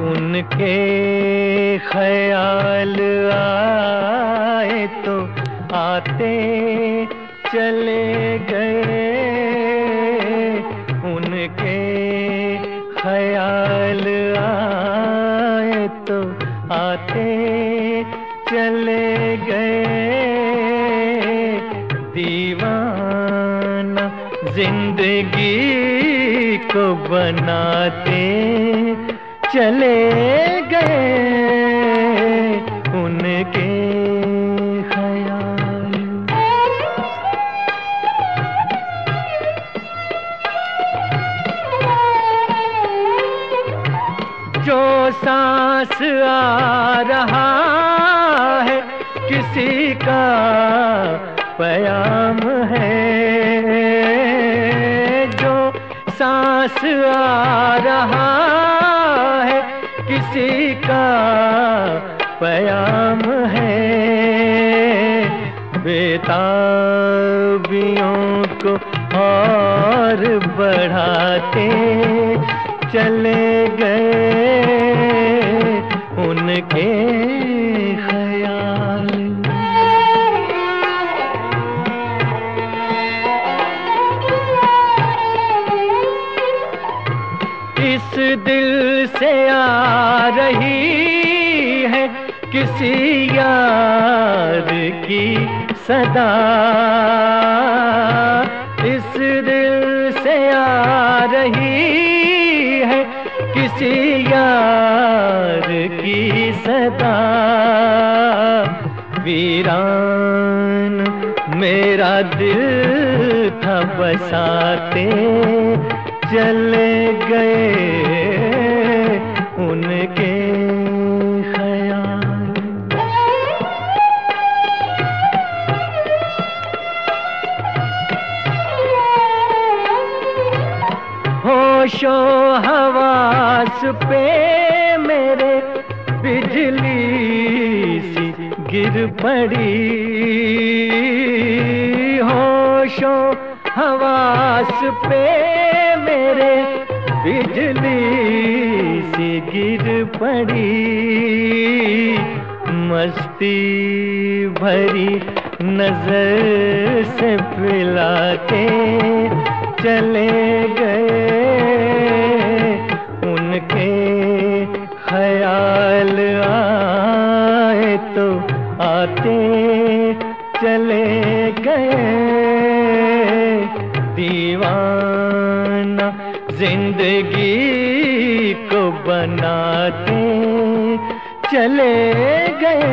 उनके ख्याल आए तो आते चले गए। उनके ख्याल आए तो आते चले गए। दीवाना ज़िंदगी को बनाते चले गए उनके ख्याल। जो सांस आ रहा है किसी का प्याम है। सांस आ रहा है किसी का प्याम है। बेताबियों को और बढ़ाते चले गए। इस दिल से आ रही है किसी यार की सदा? इस दिल से आ रही है किसी यार की सदा? वीरान, मेरा दिल था बसाते चले गए उनके ख्याल। होशो हवास पे मेरे बिजली सी गिर पड़ी। होशो हवास पे मेरे बिजली सी गिर पड़ी, मस्ती भरी नज़र से पिलाते चले गए। उनके ख्याल आए तो आते चले गए। दीवाना ज़िंदगी को बना तू चले गए